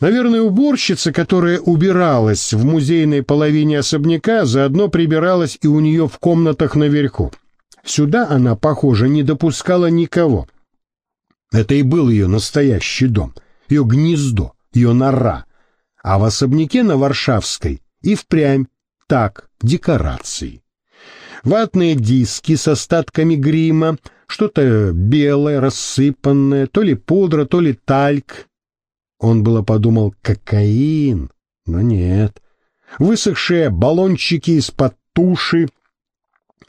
Наверное, уборщица, которая убиралась в музейной половине особняка, заодно прибиралась и у нее в комнатах наверху. Сюда она, похоже, не допускала никого. Это и был ее настоящий дом, ее гнездо, ее нора. А в особняке на Варшавской и впрямь так, декорации. Ватные диски с остатками грима, что-то белое, рассыпанное, то ли пудра, то ли тальк, он было подумал кокаин, но нет. Высохшие баллончики из-под туши,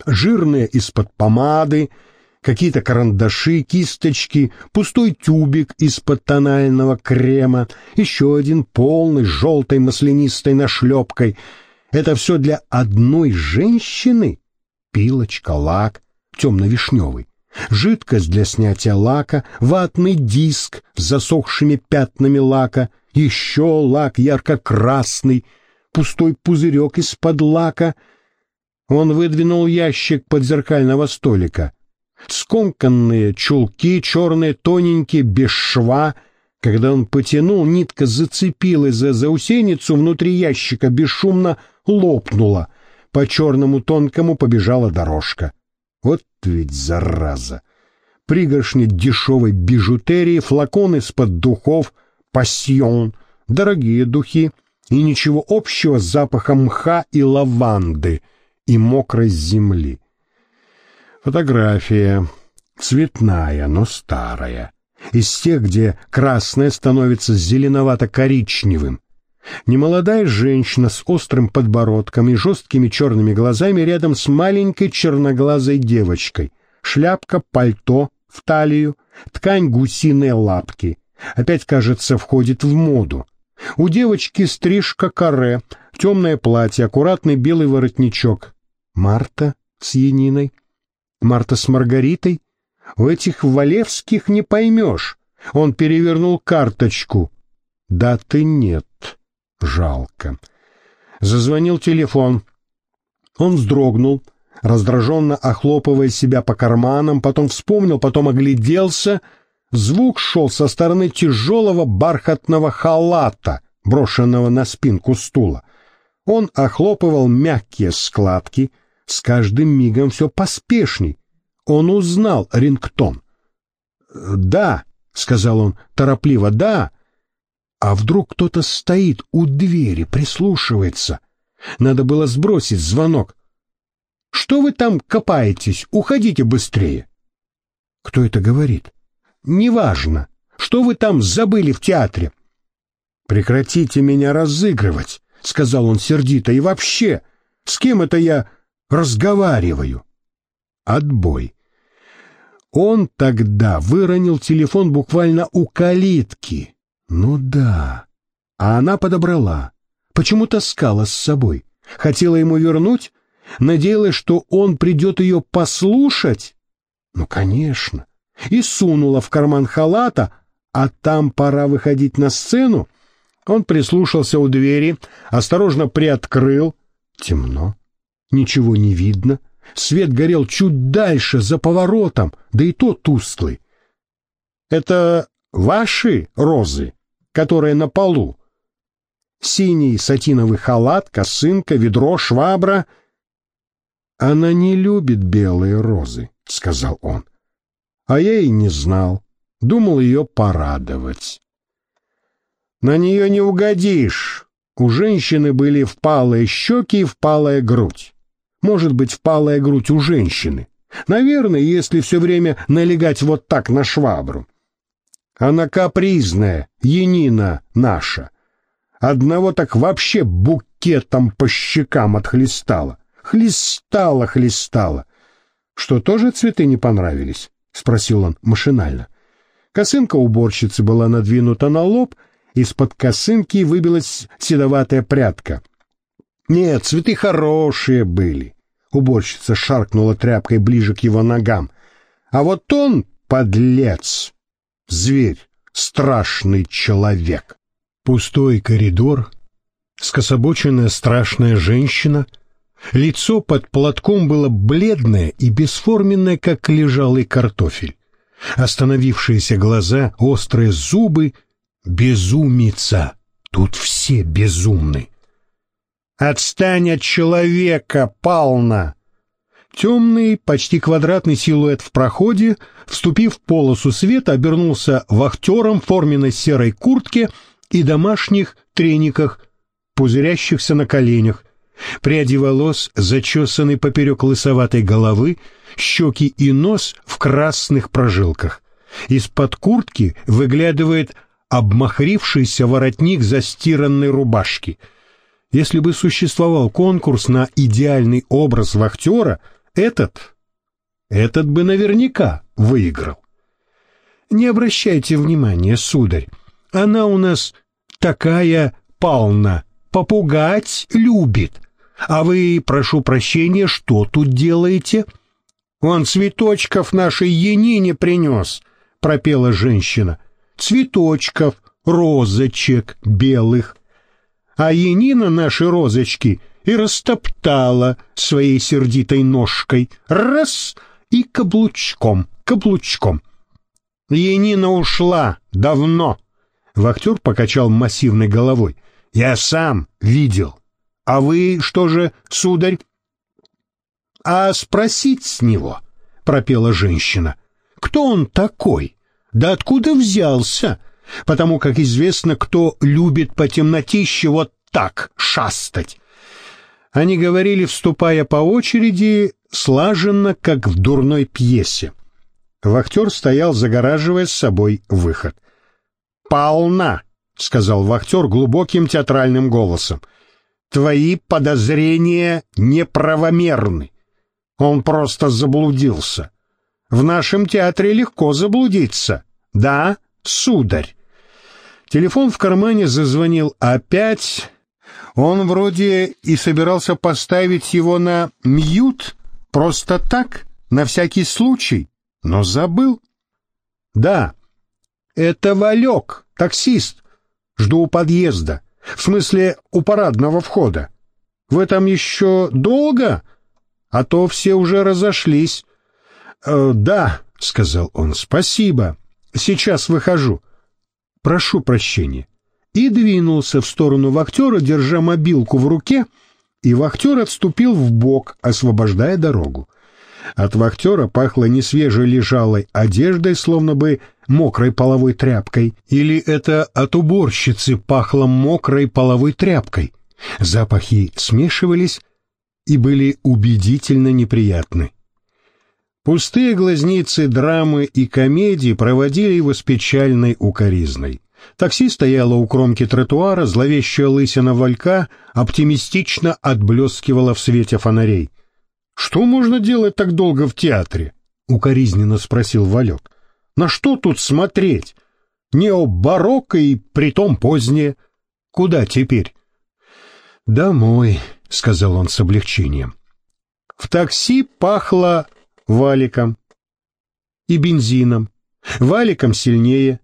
жирные из-под помады, какие-то карандаши, кисточки, пустой тюбик из-под тонального крема, еще один полный желтой маслянистой нашлепкой. Это все для одной женщины? Пилочка, лак, темно-вишневый жидкость для снятия лака, ватный диск с засохшими пятнами лака, еще лак ярко-красный, пустой пузырек из-под лака. Он выдвинул ящик под зеркального столика. Скомканные чулки, черные, тоненькие, без шва. Когда он потянул, нитка зацепилась за заусеницу внутри ящика, бесшумно лопнула. По черному тонкому побежала дорожка. Вот ведь зараза! Пригоршни дешевой бижутерии, флакон из-под духов, пассион, дорогие духи! И ничего общего с запахом мха и лаванды и мокрой земли. Фотография. Цветная, но старая, из тех, где красное становится зеленовато-коричневым, Немолодая женщина с острым подбородком и жесткими черными глазами рядом с маленькой черноглазой девочкой. Шляпка, пальто в талию, ткань гусиной лапки. Опять, кажется, входит в моду. У девочки стрижка каре, темное платье, аккуратный белый воротничок. Марта с Яниной? Марта с Маргаритой? У этих Валевских не поймешь. Он перевернул карточку. Даты нет. Жалко. Зазвонил телефон. Он вздрогнул, раздраженно охлопывая себя по карманам, потом вспомнил, потом огляделся. Звук шел со стороны тяжелого бархатного халата, брошенного на спинку стула. Он охлопывал мягкие складки, с каждым мигом все поспешней. Он узнал рингтон. «Да», — сказал он торопливо, — «да». А вдруг кто-то стоит у двери, прислушивается? Надо было сбросить звонок. «Что вы там копаетесь? Уходите быстрее!» Кто это говорит? «Неважно. Что вы там забыли в театре?» «Прекратите меня разыгрывать», — сказал он сердито. «И вообще, с кем это я разговариваю?» Отбой. Он тогда выронил телефон буквально у калитки. Ну да. А она подобрала. Почему таскала с собой? Хотела ему вернуть? Надеялась, что он придет ее послушать? Ну, конечно. И сунула в карман халата, а там пора выходить на сцену. Он прислушался у двери, осторожно приоткрыл. Темно. Ничего не видно. Свет горел чуть дальше, за поворотом, да и то тусклый. «Это ваши розы?» Которая на полу. Синий сатиновый халат, косынка, ведро, швабра. «Она не любит белые розы», — сказал он. А я и не знал. Думал ее порадовать. На нее не угодишь. У женщины были впалые щеки и впалая грудь. Может быть, впалая грудь у женщины. Наверное, если все время налегать вот так на швабру. Она капризная, Енина наша. Одного так вообще букетом по щекам отхлестала. Хлестала, хлестала. Что, тоже цветы не понравились? Спросил он машинально. Косынка уборщицы была надвинута на лоб, из-под косынки выбилась седоватая прядка. Нет, цветы хорошие были. Уборщица шаркнула тряпкой ближе к его ногам. А вот он, подлец, зверь, страшный человек. Пустой коридор, скособоченная страшная женщина, лицо под платком было бледное и бесформенное, как лежалый картофель. Остановившиеся глаза, острые зубы, безумица. Тут все безумны. «Отстань от человека, Пална!» Темный, почти квадратный силуэт в проходе, вступив в полосу света, обернулся вахтером в форменной серой куртке и домашних трениках, пузырящихся на коленях. Пряди волос, зачесаны поперек лысоватой головы, щеки и нос в красных прожилках. Из-под куртки выглядывает обмахрившийся воротник застиранной рубашки. Если бы существовал конкурс на идеальный образ вахтера, этот, этот бы наверняка выиграл. Не обращайте внимания, сударь, она у нас такая полна, попугать любит. А вы, прошу прощения, что тут делаете? Он цветочков нашей Янине принес, пропела женщина. Цветочков, розочек белых. А Янина наши розочки и растоптала своей сердитой ножкой. Раз — и каблучком, каблучком. Янина ушла давно. Вахтер покачал массивной головой. Я сам видел. А вы что же, сударь? А спросить с него, пропела женщина. Кто он такой? Да откуда взялся? Потому как известно, кто любит по темнотище вот так шастать. Они говорили, вступая по очереди, слаженно, как в дурной пьесе. Вахтер стоял, загораживая с собой выход. «Полна!» — сказал вахтер глубоким театральным голосом. «Твои подозрения неправомерны. Он просто заблудился. В нашем театре легко заблудиться. Да, сударь?» Телефон в кармане зазвонил опять он вроде и собирался поставить его на мьют, просто так, на всякий случай, но забыл. Да, это Валек, таксист. Жду у подъезда, в смысле у парадного входа. Вы там еще долго? А то все уже разошлись. «Э, «Да», — сказал он, — «спасибо. Сейчас выхожу. Прошу прощения» и двинулся в сторону вахтера, держа мобилку в руке, и вахтер отступил в бок, освобождая дорогу. От вахтера пахло несвежей лежалой одеждой, словно бы мокрой половой тряпкой, или это от уборщицы пахло мокрой половой тряпкой. Запахи смешивались и были убедительно неприятны. Пустые глазницы драмы и комедии проводили его с печальной укоризной. Такси стояло у кромки тротуара, зловещая лысина валька оптимистично отблескивала в свете фонарей. «Что можно делать так долго в театре?» — укоризненно спросил Валек. «На что тут смотреть? Необарокко и притом позднее. Куда теперь?» «Домой», — сказал он с облегчением. В такси пахло валиком и бензином. Валиком сильнее,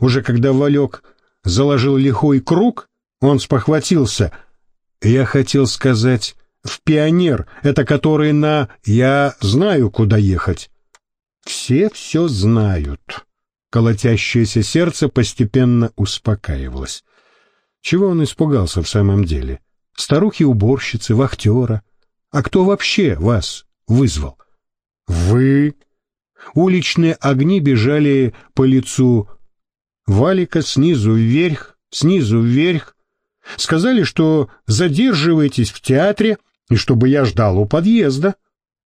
уже когда Валек заложил лихой круг, он спохватился. Я хотел сказать «в пионер», это который на «я знаю, куда ехать». Все все знают. Колотящееся сердце постепенно успокаивалось. Чего он испугался в самом деле? Старухи-уборщицы, вахтера. А кто вообще вас вызвал? Вы? Уличные огни бежали по лицу Валика снизу вверх, снизу вверх. Сказали, что задерживаетесь в театре и чтобы я ждал у подъезда.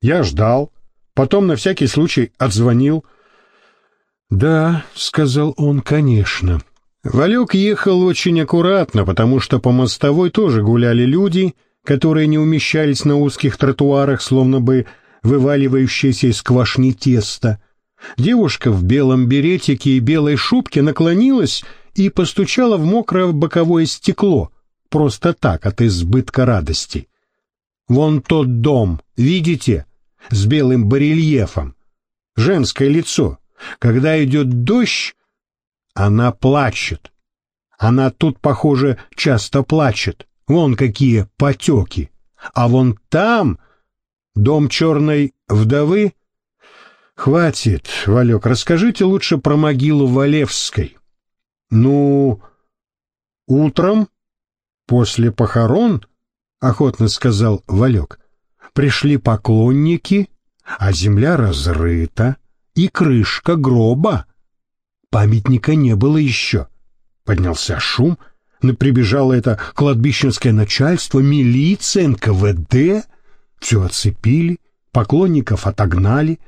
Я ждал, потом на всякий случай отзвонил. «Да», — сказал он, — «конечно». Валек ехал очень аккуратно, потому что по мостовой тоже гуляли люди, которые не умещались на узких тротуарах, словно бы вываливающиеся из квашни теста. Девушка в белом беретике и белой шубке наклонилась и постучала в мокрое боковое стекло, просто так, от избытка радости. «Вон тот дом, видите, с белым барельефом. Женское лицо. Когда идет дождь, она плачет. Она тут, похоже, часто плачет. Вон какие потеки. А вон там дом черной вдовы Хватит, Валек, расскажите лучше про могилу Валевской. Ну, Утром, после похорон, охотно сказал Валек, пришли поклонники, а земля разрыта, и крышка гроба. Памятника не было еще. Поднялся шум, но прибежало это кладбищенское начальство, милиция, НКВД. Все оцепили, поклонников отогнали.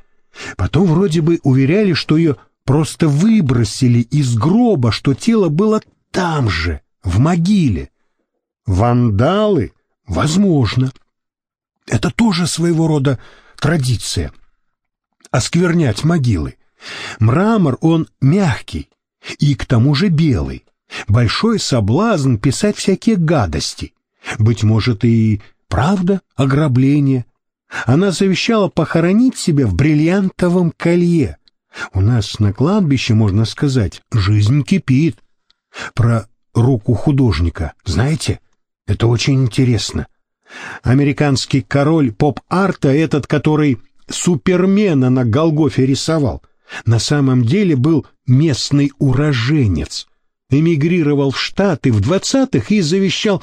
Потом вроде бы уверяли, что ее просто выбросили из гроба, что тело было там же, в могиле. Вандалы? Возможно. Это тоже своего рода традиция. Осквернять могилы. Мрамор, он мягкий и к тому же белый. Большой соблазн писать всякие гадости. Быть может и правда ограбление. Она завещала похоронить себя в бриллиантовом колье. У нас на кладбище, можно сказать, жизнь кипит. Про руку художника, знаете? Это очень интересно. Американский король поп-арта, этот, который Супермена на Голгофе рисовал, на самом деле был местный уроженец. Эмигрировал в Штаты в двадцатых и завещал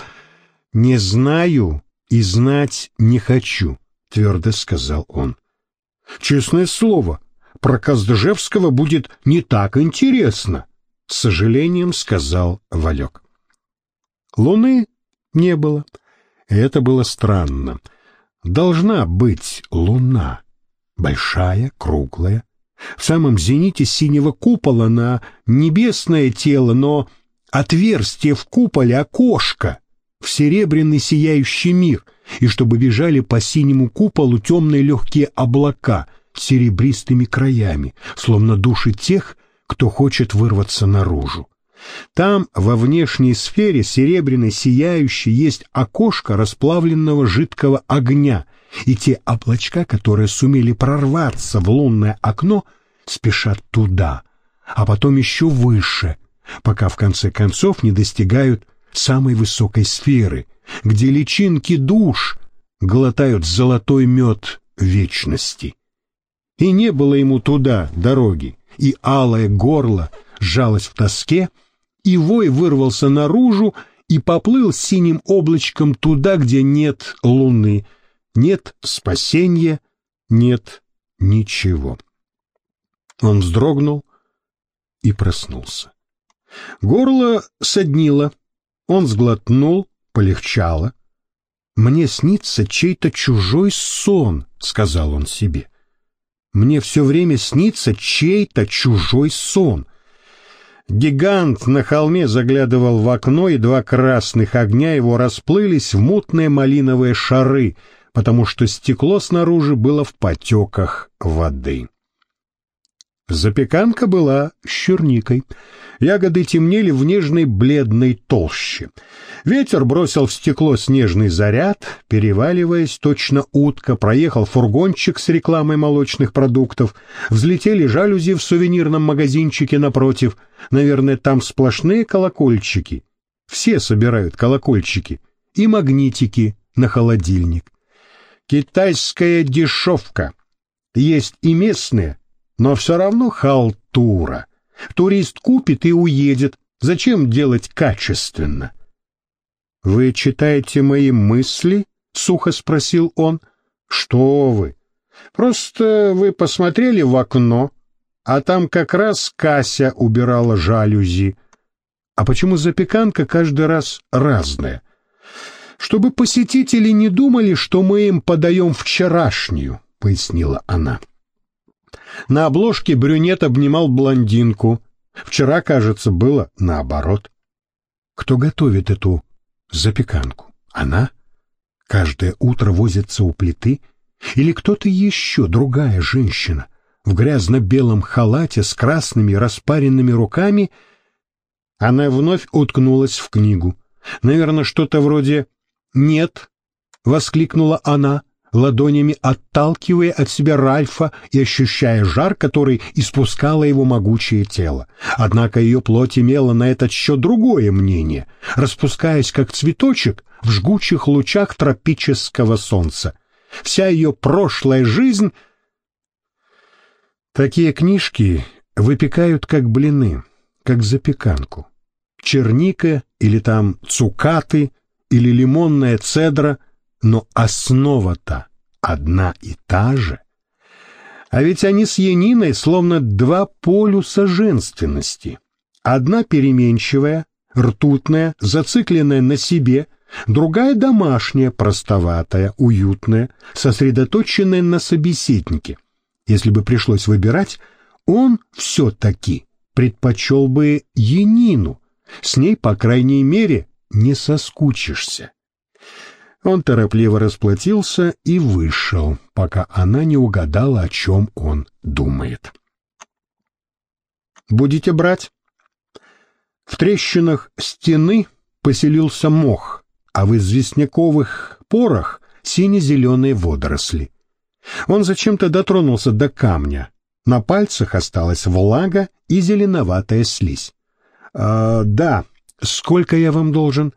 «Не знаю и знать не хочу», — твердо сказал он. «Честное слово, про Казджевского будет не так интересно», — с сожалением сказал Валек. Луны не было. Это было странно. Должна быть луна. Большая, круглая. В самом зените синего купола на небесное тело, но отверстие в куполе окошко в серебряный сияющий мир, и чтобы бежали по синему куполу темные легкие облака с серебристыми краями, словно души тех, кто хочет вырваться наружу. Там, во внешней сфере, серебряной сияющей, есть окошко расплавленного жидкого огня, и те облачка, которые сумели прорваться в лунное окно, спешат туда, а потом еще выше, пока в конце концов не достигают самой высокой сферы, где личинки душ глотают золотой мед вечности. И не было ему туда дороги, и алое горло сжалось в тоске, и вой вырвался наружу и поплыл синим облачком туда, где нет луны, нет спасения, нет ничего. Он вздрогнул и проснулся. Горло соднило, он сглотнул, полегчало. «Мне снится чей-то чужой сон», — сказал он себе. «Мне все время снится чей-то чужой сон». Гигант на холме заглядывал в окно, и два красных огня его расплылись в мутные малиновые шары, потому что стекло снаружи было в потеках воды. Запеканка была с черникой. Ягоды темнели в нежной бледной толще. Ветер бросил в стекло снежный заряд, переваливаясь, точно утка, проехал фургончик с рекламой молочных продуктов, взлетели жалюзи в сувенирном магазинчике напротив. Наверное, там сплошные колокольчики. Все собирают колокольчики и магнитики на холодильник. Китайская дешевка. Есть и местные, но все равно халтура. Турист купит и уедет. Зачем делать качественно? «Вы читаете мои мысли?» — сухо спросил он. «Что вы? Просто вы посмотрели в окно, а там как раз Кася убирала жалюзи. А почему запеканка каждый раз разная?» «Чтобы посетители не думали, что мы им подаем вчерашнюю», — пояснила она. На обложке брюнет обнимал блондинку. Вчера, кажется, было наоборот. Кто готовит эту запеканку? Она? Каждое утро возится у плиты? Или кто-то еще, другая женщина, в грязно-белом халате с красными распаренными руками? Она вновь уткнулась в книгу. Наверное, что-то вроде «Нет», — воскликнула она, ладонями отталкивая от себя Ральфа и ощущая жар, который испускало его могучее тело. Однако ее плоть имела на этот счет другое мнение, распускаясь как цветочек в жгучих лучах тропического солнца. Вся ее прошлая жизнь... Такие книжки выпекают как блины, как запеканку. черника или там цукаты или лимонная цедра, но основа-то одна и та же. А ведь они с Яниной словно два полюса женственности. Одна переменчивая, ртутная, зацикленная на себе, другая домашняя, простоватая, уютная, сосредоточенная на собеседнике. Если бы пришлось выбирать, он все-таки предпочел бы Янину. С ней, по крайней мере, не соскучишься. Он торопливо расплатился и вышел, пока она не угадала, о чем он думает. «Будете брать?» В трещинах стены поселился мох, а в известняковых порах сине-зеленые водоросли. Он зачем-то дотронулся до камня. На пальцах осталась влага и зеленоватая слизь. «А, «Да, сколько я вам должен?»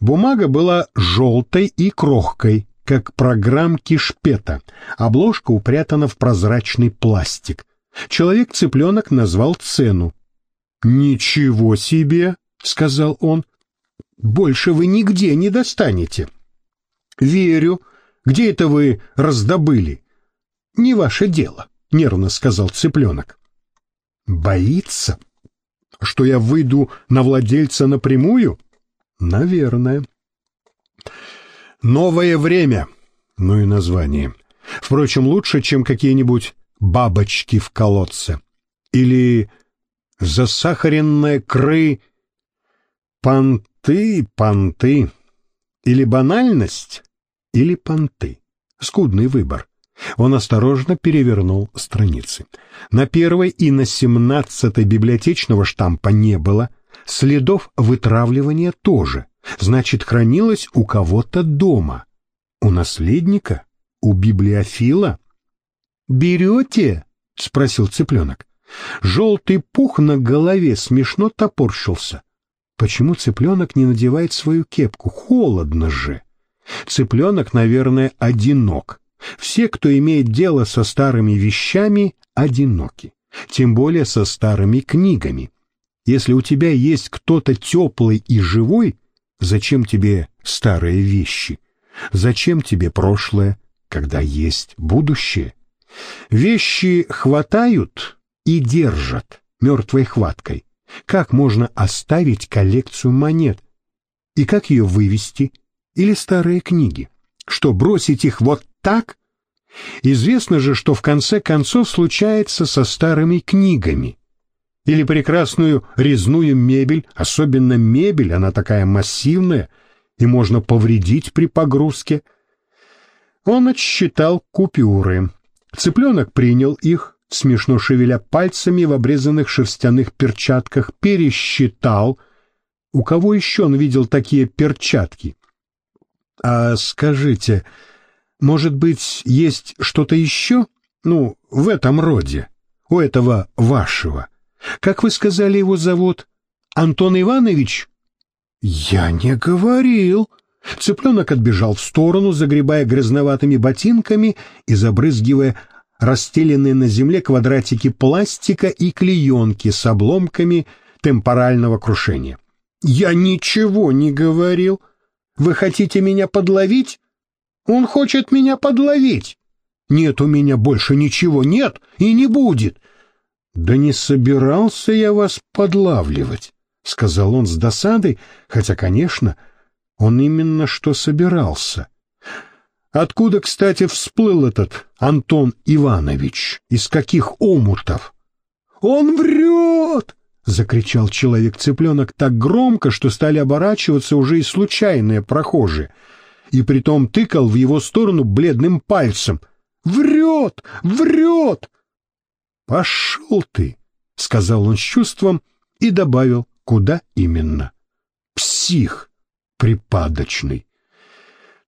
Бумага была желтой и крохкой, как программки шпета. Обложка упрятана в прозрачный пластик. Человек-цыпленок назвал цену. «Ничего себе!» — сказал он. «Больше вы нигде не достанете». «Верю. Где это вы раздобыли?» «Не ваше дело», — нервно сказал цыпленок. «Боится? Что я выйду на владельца напрямую?» Наверное. Новое время. Ну и название. Впрочем, лучше, чем какие-нибудь бабочки в колодце. Или засахаренная кры... Понты, понты. Или банальность, или понты. Скудный выбор. Он осторожно перевернул страницы. На первой и на семнадцатой библиотечного штампа не было, Следов вытравливания тоже, значит, хранилось у кого-то дома. У наследника? У библиофила? «Берете?» — спросил цыпленок. Желтый пух на голове смешно топорщился. Почему цыпленок не надевает свою кепку? Холодно же. Цыпленок, наверное, одинок. Все, кто имеет дело со старыми вещами, одиноки. Тем более со старыми книгами. Если у тебя есть кто-то теплый и живой, зачем тебе старые вещи? Зачем тебе прошлое, когда есть будущее? Вещи хватают и держат мертвой хваткой. Как можно оставить коллекцию монет? И как ее вывести? Или старые книги? Что, бросить их вот так? Известно же, что в конце концов случается со старыми книгами или прекрасную резную мебель, особенно мебель, она такая массивная, и можно повредить при погрузке. Он отсчитал купюры. Цыпленок принял их, смешно шевеля пальцами в обрезанных шерстяных перчатках, пересчитал. У кого еще он видел такие перчатки? А скажите, может быть, есть что-то еще? Ну, в этом роде, у этого вашего. Как вы сказали, его зовут? Антон Иванович? Я не говорил. Цыпленок отбежал в сторону, загребая грязноватыми ботинками и забрызгивая расстеленные на земле квадратики пластика и клеенки с обломками темпорального крушения. «Я ничего не говорил. Вы хотите меня подловить? Он хочет меня подловить. Нет у меня больше ничего, нет и не будет. «Да не собирался я вас подлавливать», — сказал он с досадой, хотя, конечно, он именно что собирался. Откуда, кстати, всплыл этот Антон Иванович? Из каких омутов? «Он врет!» — закричал человек-цыпленок так громко, что стали оборачиваться уже и случайные прохожие, и притом тыкал в его сторону бледным пальцем. «Врет! Врет! «Пошел ты!» — сказал он с чувством и добавил, куда именно. «Псих! Припадочный!»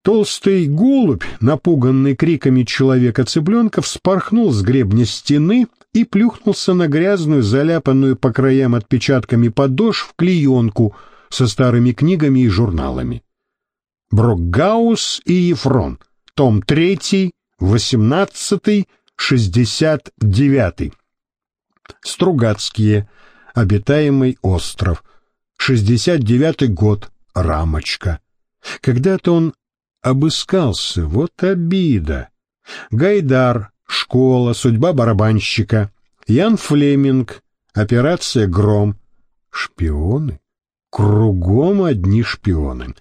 Толстый голубь, напуганный криками человека-цыпленка, вспорхнул с гребня стены и плюхнулся на грязную, заляпанную по краям отпечатками подошв клеенку со старыми книгами и журналами. Брокгаус и Ефрон, том 3, 18, шестьдесят девятый. Стругацкие. Обитаемый остров. 69-й год, рамочка. Когда-то он обыскался, вот обида. Гайдар, школа, судьба барабанщика, Ян Флеминг, операция «Гром». Шпионы? Кругом одни шпионы.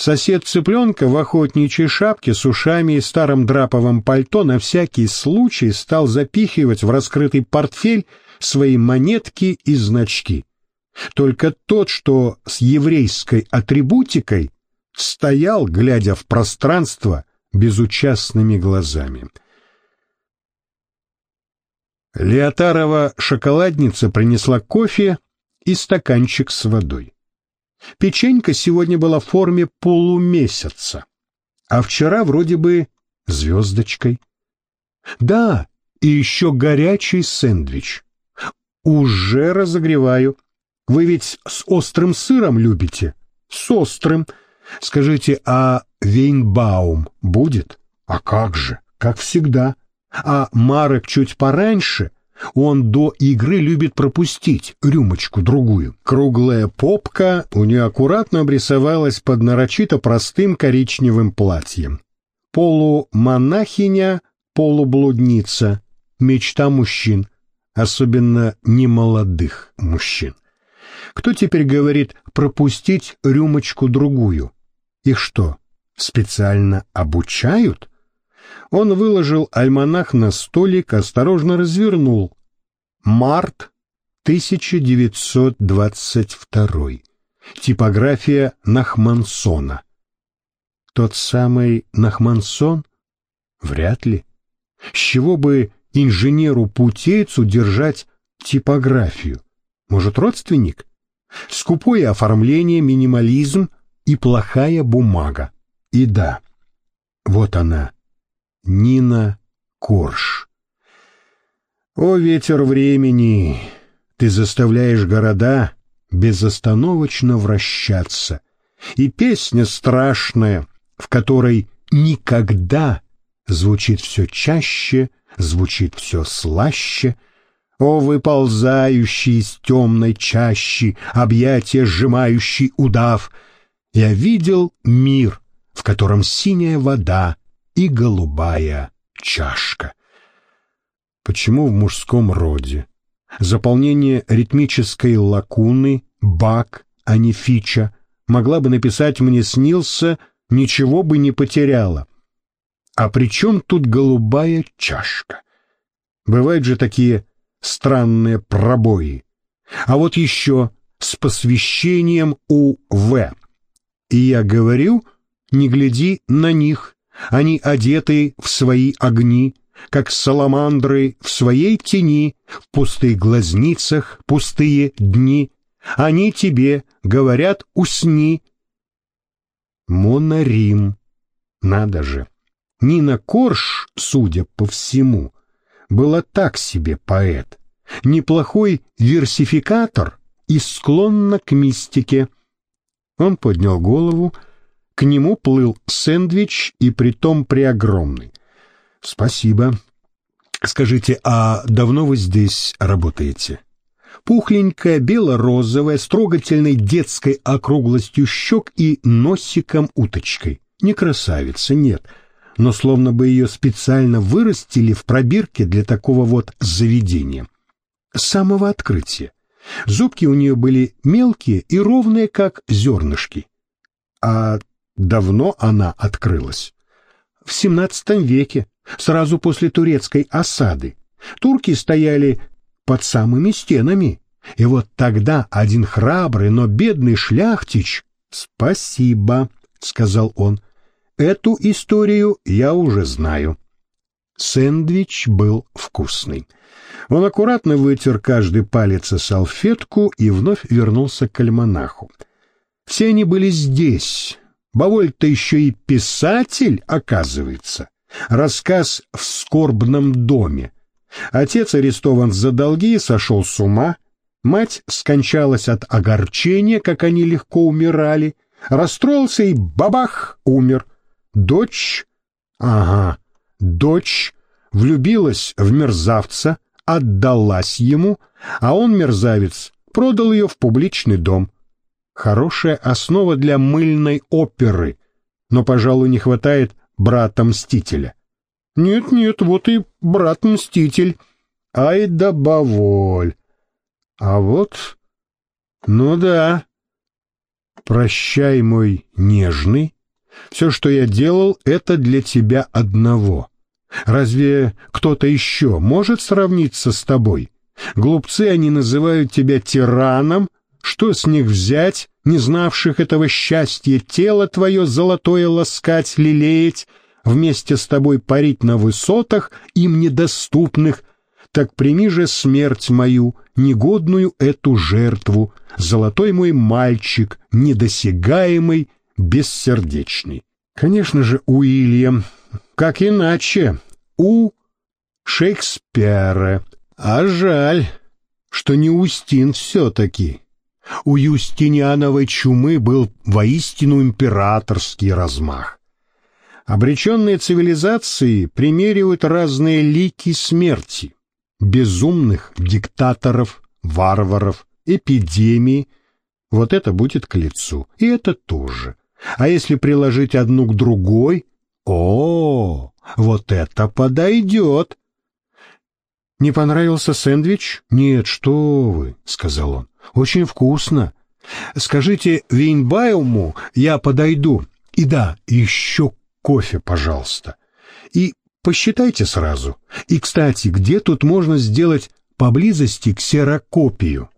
Сосед цыпленка в охотничьей шапке с ушами и старым драповым пальто на всякий случай стал запихивать в раскрытый портфель свои монетки и значки. Только тот, что с еврейской атрибутикой, стоял, глядя в пространство безучастными глазами. Леотарова шоколадница принесла кофе и стаканчик с водой. Печенька сегодня была в форме полумесяца, а вчера вроде бы звездочкой. Да, и еще горячий сэндвич. Уже разогреваю. Вы ведь с острым сыром любите? С острым. Скажите, а Вейнбаум будет? А как же, как всегда. А Марек чуть пораньше, он до игры любит пропустить рюмочку-другую. Круглая попка у нее аккуратно обрисовалась под нарочито простым коричневым платьем. Полумонахиня, полублудница, мечта мужчин, особенно немолодых мужчин. Кто теперь говорит пропустить рюмочку-другую? Их что, специально обучают? Он выложил альманах на столик, осторожно развернул. Март 1922. Типография Нахмансона. Тот самый Нахмансон? Вряд ли. С чего бы инженеру-путейцу держать типографию? Может, родственник? Скупое оформление, минимализм и плохая бумага. И да, вот она, Нина Корж. О, ветер времени, ты заставляешь города безостановочно вращаться. И песня страшная, в которой никогда звучит все чаще, звучит все слаще — о, выползающий из темной чащи, объятия сжимающий удав, я видел мир, в котором синяя вода и голубая чашка. Почему в мужском роде? Заполнение ритмической лакуны, бак, а не фича, могла бы написать «мне снился», ничего бы не потеряла. А при чем тут голубая чашка? Бывают же такие странные пробои. А вот еще с посвящением У.В. И я говорю, не гляди на них, они одеты в свои огни, как саламандры в своей тени, в пустых глазницах пустые дни. Они тебе говорят «усни». Монорим. Надо же. Нина Корж, судя по всему, была так себе поэт, неплохой версификатор и склонна к мистике. Он поднял голову, к нему плыл сэндвич и притом преогромный. «Спасибо. Скажите, а давно вы здесь работаете?» Пухленькая, бело-розовая, с трогательной детской округлостью щек и носиком-уточкой. Не красавица, нет — но словно бы ее специально вырастили в пробирке для такого вот заведения. С самого открытия. Зубки у нее были мелкие и ровные, как зернышки. А давно она открылась? В XVII веке, сразу после турецкой осады. Турки стояли под самыми стенами. И вот тогда один храбрый, но бедный шляхтич «Спасибо», — сказал он, Эту историю я уже знаю. Сэндвич был вкусный. Он аккуратно вытер каждый палец о салфетку и вновь вернулся к альманаху. Все они были здесь. Баволь-то еще и писатель, оказывается. Рассказ в скорбном доме. Отец арестован за долги и сошел с ума. Мать скончалась от огорчения, как они легко умирали. Расстроился и бабах, умер. Дочь, ага, дочь влюбилась в мерзавца, отдалась ему, а он, мерзавец, продал ее в публичный дом. Хорошая основа для мыльной оперы, но, пожалуй, не хватает брата-мстителя. Нет-нет, вот и брат-мститель. Ай да баволь. А вот... Ну да. Прощай, мой нежный. Все, что я делал, это для тебя одного. Разве кто-то еще может сравниться с тобой? Глупцы они называют тебя тираном. Что с них взять, не знавших этого счастья, тело твое золотое ласкать, лелеять, вместе с тобой парить на высотах, им недоступных, так прими же смерть мою, негодную эту жертву, золотой мой мальчик, недосягаемый, бессердечный. Конечно же, Уильям, как иначе, у Шекспира. А жаль, что не Устин все-таки. У Юстиниановой чумы был воистину императорский размах. Обреченные цивилизации примеривают разные лики смерти. Безумных диктаторов, варваров, эпидемии. Вот это будет к лицу. И это тоже. А если приложить одну к другой, о, вот это подойдет. Не понравился сэндвич? Нет, что вы, сказал он. Очень вкусно. Скажите Вейнбауму, я подойду. И да, еще кофе, пожалуйста. И посчитайте сразу. И, кстати, где тут можно сделать поблизости ксерокопию?